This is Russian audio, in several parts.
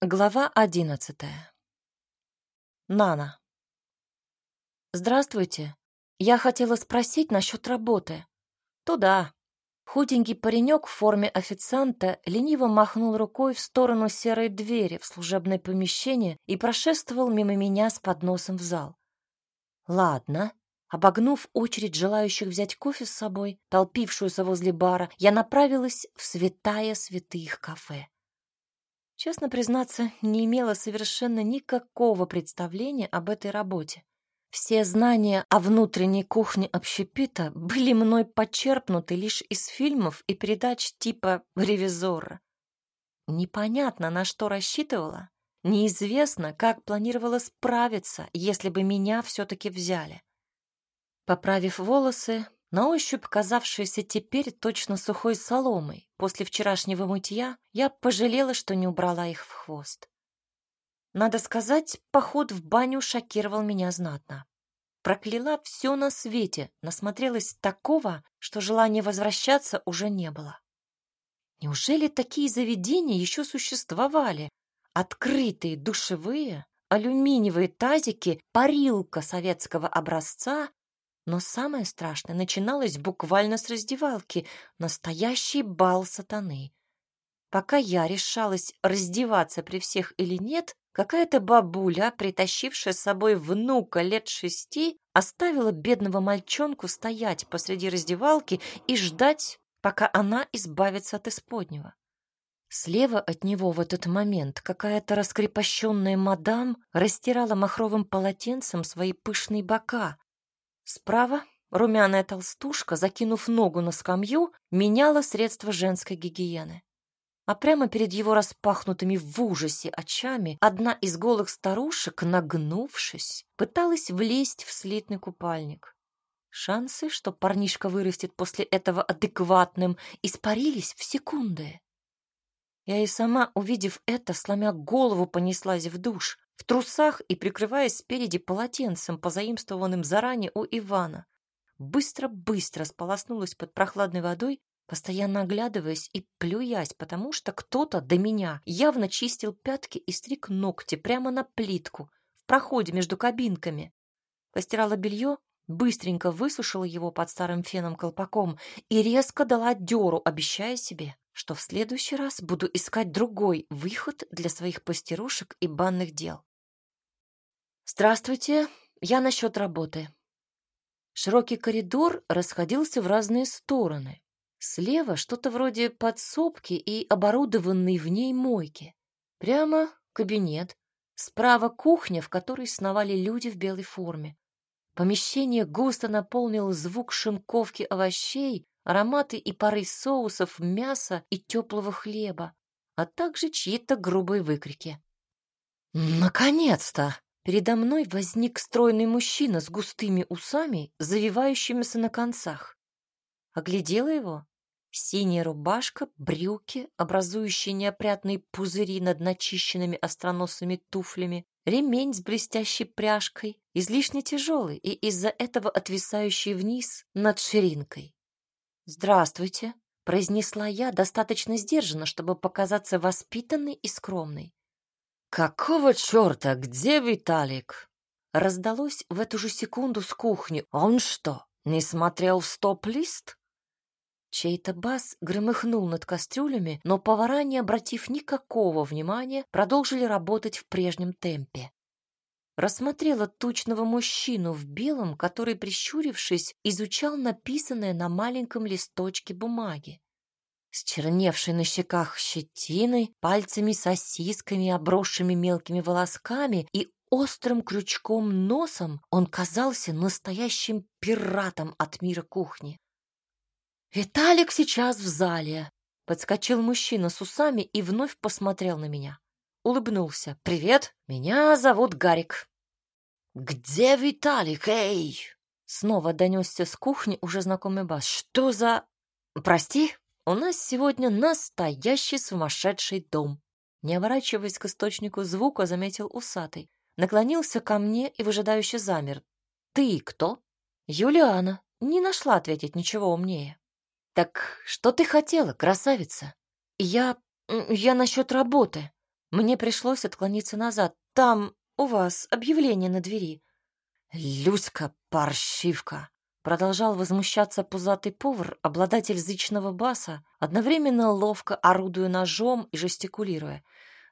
Глава одиннадцатая. Нана. Здравствуйте. Я хотела спросить насчет работы. Туда. Худенький паренек в форме официанта лениво махнул рукой в сторону серой двери в служебное помещение и прошествовал мимо меня с подносом в зал. Ладно. Обогнув очередь желающих взять кофе с собой, толпившуюся возле бара, я направилась в святая святых кафе. Честно признаться, не имела совершенно никакого представления об этой работе. Все знания о внутренней кухне общепита были мной почерпнуты лишь из фильмов и передач типа «Ревизора». Непонятно, на что рассчитывала, неизвестно, как планировала справиться, если бы меня все-таки взяли. Поправив волосы, на ощупь казавшаяся теперь точно сухой соломой, после вчерашнего мытья я пожалела, что не убрала их в хвост. Надо сказать, поход в баню шокировал меня знатно. Прокляла все на свете, насмотрелась такого, что желания возвращаться уже не было. Неужели такие заведения еще существовали? Открытые душевые, алюминиевые тазики, парилка советского образца но самое страшное начиналось буквально с раздевалки, настоящий бал сатаны. Пока я решалась раздеваться при всех или нет, какая-то бабуля, притащившая с собой внука лет шести, оставила бедного мальчонку стоять посреди раздевалки и ждать, пока она избавится от исподнего. Слева от него в этот момент какая-то раскрепощенная мадам растирала махровым полотенцем свои пышные бока, Справа румяная толстушка, закинув ногу на скамью, меняла средства женской гигиены. А прямо перед его распахнутыми в ужасе очами одна из голых старушек, нагнувшись, пыталась влезть в слитный купальник. Шансы, что парнишка вырастет после этого адекватным, испарились в секунды. Я и сама, увидев это, сломя голову, понеслась в душ, в трусах и прикрываясь спереди полотенцем, позаимствованным заранее у Ивана. Быстро-быстро сполоснулась под прохладной водой, постоянно оглядываясь и плюясь, потому что кто-то до меня явно чистил пятки и стриг ногти прямо на плитку в проходе между кабинками. Постирала белье, быстренько высушила его под старым феном колпаком и резко дала дёру, обещая себе, что в следующий раз буду искать другой выход для своих постирушек и банных дел. «Здравствуйте, я насчет работы». Широкий коридор расходился в разные стороны. Слева что-то вроде подсобки и оборудованной в ней мойки. Прямо кабинет. Справа кухня, в которой сновали люди в белой форме. Помещение густо наполнил звук шинковки овощей, ароматы и пары соусов, мяса и теплого хлеба, а также чьи-то грубые выкрики. «Наконец-то!» Передо мной возник стройный мужчина с густыми усами, завивающимися на концах. Оглядела его. Синяя рубашка, брюки, образующие неопрятные пузыри над начищенными остроносыми туфлями, ремень с блестящей пряжкой, излишне тяжелый и из-за этого отвисающий вниз над ширинкой. «Здравствуйте», — произнесла я достаточно сдержанно, чтобы показаться воспитанной и скромной. «Какого черта? Где Виталик?» Раздалось в эту же секунду с кухни. «Он что, не смотрел в стоп-лист?» Чей-то бас громыхнул над кастрюлями, но повара, не обратив никакого внимания, продолжили работать в прежнем темпе. Рассмотрела тучного мужчину в белом, который, прищурившись, изучал написанное на маленьком листочке бумаги с черневшей на щеках щетиной, пальцами-сосисками, обросшими мелкими волосками и острым крючком носом, он казался настоящим пиратом от мира кухни. «Виталик сейчас в зале!» Подскочил мужчина с усами и вновь посмотрел на меня. Улыбнулся. «Привет, меня зовут Гарик». «Где Виталик, эй?» Снова донесся с кухни уже знакомый бас. «Что за...» «Прости, у нас сегодня настоящий сумасшедший дом. Не оборачиваясь к источнику звука, заметил усатый. Наклонился ко мне и выжидающе замер. Ты кто? Юлиана. Не нашла ответить ничего умнее. Так что ты хотела, красавица? Я... я насчет работы. Мне пришлось отклониться назад. Там у вас объявление на двери. Люська паршивка. Продолжал возмущаться пузатый повар, обладатель зычного баса, одновременно ловко орудуя ножом и жестикулируя.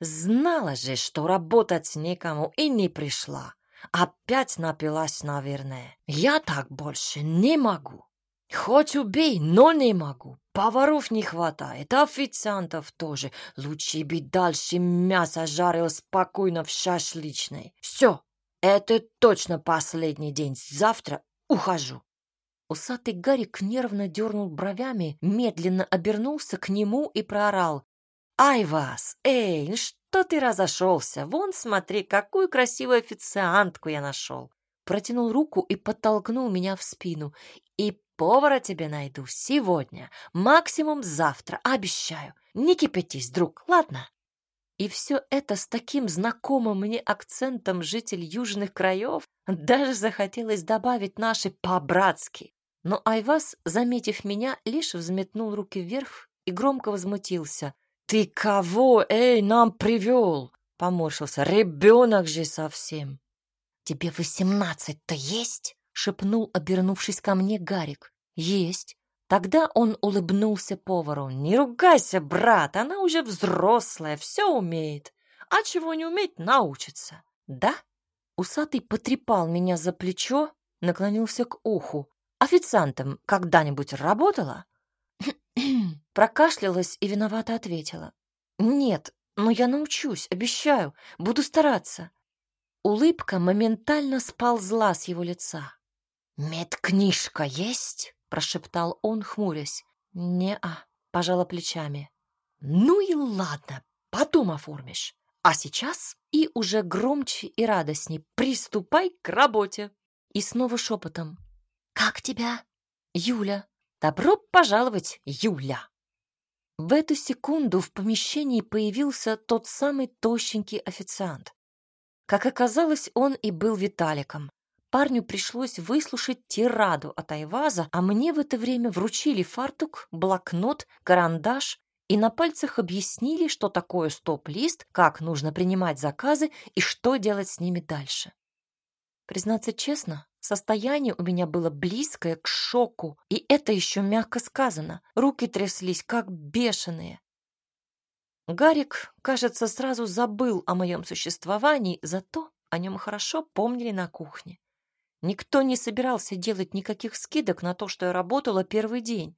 Знала же, что работать никому и не пришла. Опять напилась, наверное. Я так больше не могу. Хоть убей, но не могу. Поваров не хватает, официантов тоже. Лучше бы дальше мясо жарил спокойно в шашлычной. Все, это точно последний день. Завтра ухожу. Усатый Гарик нервно дернул бровями, медленно обернулся к нему и проорал. «Ай вас! Эй, ну что ты разошелся? Вон, смотри, какую красивую официантку я нашел!» Протянул руку и подтолкнул меня в спину. «И повара тебе найду сегодня, максимум завтра, обещаю. Не кипятись, друг, ладно?» И все это с таким знакомым мне акцентом житель южных краев, даже захотелось добавить наши по-братски. Но Айвас, заметив меня, лишь взметнул руки вверх и громко возмутился. «Ты кого, эй, нам привел?» — поморщился. «Ребенок же совсем!» «Тебе восемнадцать-то есть?» — шепнул, обернувшись ко мне Гарик. «Есть». Тогда он улыбнулся повару. «Не ругайся, брат, она уже взрослая, все умеет. А чего не уметь, научится. Да?» Усатый потрепал меня за плечо, наклонился к уху. Официантом когда-нибудь работала?» Прокашлялась и виновато ответила. «Нет, но я научусь, обещаю, буду стараться». Улыбка моментально сползла с его лица. «Медкнижка есть?» — прошептал он, хмурясь. «Не-а», — пожала плечами. «Ну и ладно, потом оформишь. А сейчас и уже громче и радостней приступай к работе». И снова шепотом. «Как тебя?» «Юля». «Добро пожаловать, Юля!» В эту секунду в помещении появился тот самый тощенький официант. Как оказалось, он и был Виталиком. Парню пришлось выслушать тираду от Айваза, а мне в это время вручили фартук, блокнот, карандаш и на пальцах объяснили, что такое стоп-лист, как нужно принимать заказы и что делать с ними дальше. Признаться честно, Состояние у меня было близкое к шоку, и это еще мягко сказано. Руки тряслись, как бешеные. Гарик, кажется, сразу забыл о моем существовании, зато о нем хорошо помнили на кухне. Никто не собирался делать никаких скидок на то, что я работала первый день.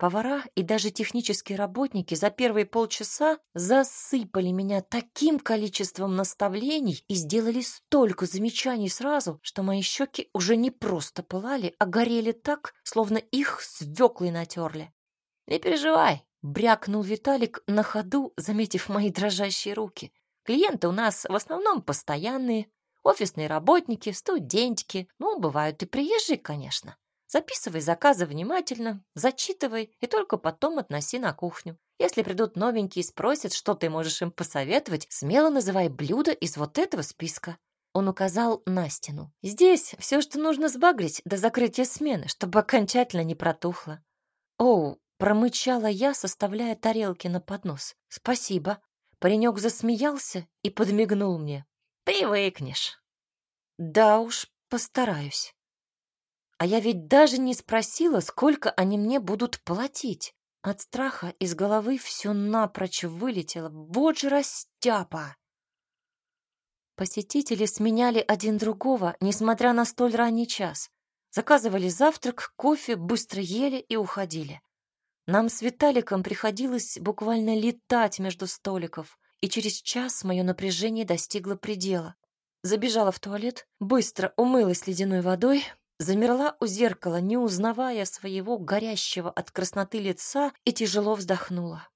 Повара и даже технические работники за первые полчаса засыпали меня таким количеством наставлений и сделали столько замечаний сразу, что мои щеки уже не просто пылали, а горели так, словно их свеклой натерли. «Не переживай», — брякнул Виталик на ходу, заметив мои дрожащие руки. «Клиенты у нас в основном постоянные, офисные работники, студентики, ну, бывают и приезжие, конечно. Записывай заказы внимательно, зачитывай и только потом относи на кухню. Если придут новенькие и спросят, что ты можешь им посоветовать, смело называй блюдо из вот этого списка. Он указал на стену. Здесь все, что нужно сбагрить до закрытия смены, чтобы окончательно не протухло. Оу, промычала я, составляя тарелки на поднос. Спасибо. Паренек засмеялся и подмигнул мне. Привыкнешь. Да уж, постараюсь. А я ведь даже не спросила, сколько они мне будут платить. От страха из головы все напрочь вылетело. Вот же растяпа! Посетители сменяли один другого, несмотря на столь ранний час. Заказывали завтрак, кофе, быстро ели и уходили. Нам с Виталиком приходилось буквально летать между столиков, и через час мое напряжение достигло предела. Забежала в туалет, быстро умылась ледяной водой, замерла у зеркала, не узнавая своего горящего от красноты лица и тяжело вздохнула.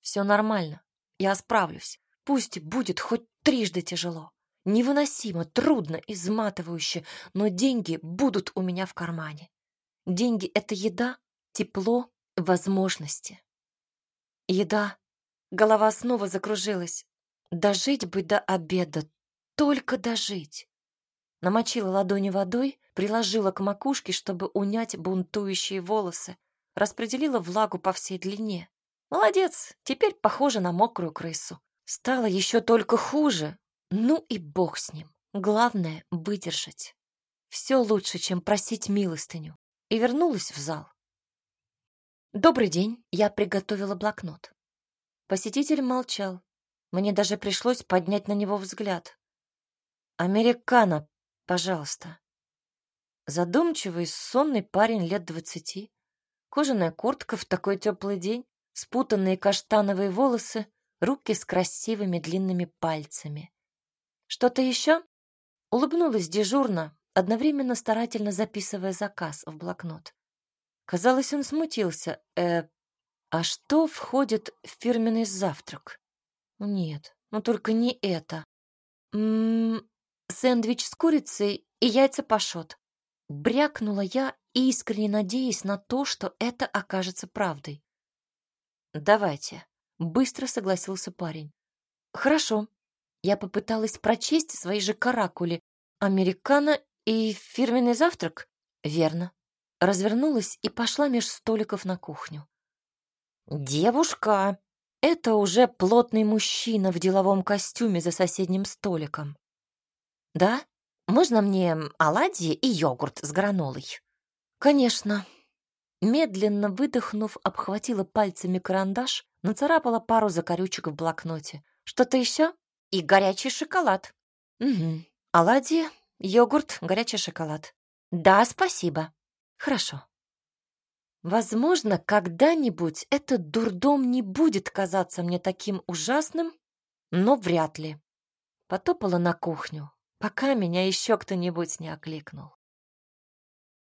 Все нормально, я справлюсь. Пусть будет хоть трижды тяжело. Невыносимо, трудно, изматывающе, но деньги будут у меня в кармане. Деньги — это еда, тепло, возможности. Еда. Голова снова закружилась. Дожить бы до обеда, только дожить. Намочила ладони водой, приложила к макушке, чтобы унять бунтующие волосы, распределила влагу по всей длине. Молодец, теперь похоже на мокрую крысу. Стало еще только хуже. Ну и бог с ним. Главное — выдержать. Все лучше, чем просить милостыню. И вернулась в зал. «Добрый день», — я приготовила блокнот. Посетитель молчал. Мне даже пришлось поднять на него взгляд. «Американо, пожалуйста». Задумчивый, сонный парень лет двадцати. Кожаная куртка в такой теплый день, спутанные каштановые волосы, руки с красивыми длинными пальцами. «Что-то еще?» Улыбнулась дежурно, одновременно старательно записывая заказ в блокнот. Казалось, он смутился. Э, а что входит в фирменный завтрак? Нет, ну только не это. Ммм, сэндвич с курицей и яйца пашот. Брякнула я, искренне надеясь на то, что это окажется правдой. «Давайте», — быстро согласился парень. «Хорошо». Я попыталась прочесть свои же каракули. «Американо и фирменный завтрак?» «Верно». Развернулась и пошла меж столиков на кухню. «Девушка!» Это уже плотный мужчина в деловом костюме за соседним столиком. «Да? Можно мне оладьи и йогурт с гранолой?» «Конечно». Медленно выдохнув, обхватила пальцами карандаш, нацарапала пару закорючек в блокноте. «Что-то еще?» «И горячий шоколад». «Угу. Оладьи, йогурт, горячий шоколад». «Да, спасибо». «Хорошо». Возможно, когда-нибудь этот дурдом не будет казаться мне таким ужасным, но вряд ли. Потопала на кухню, пока меня еще кто-нибудь не окликнул.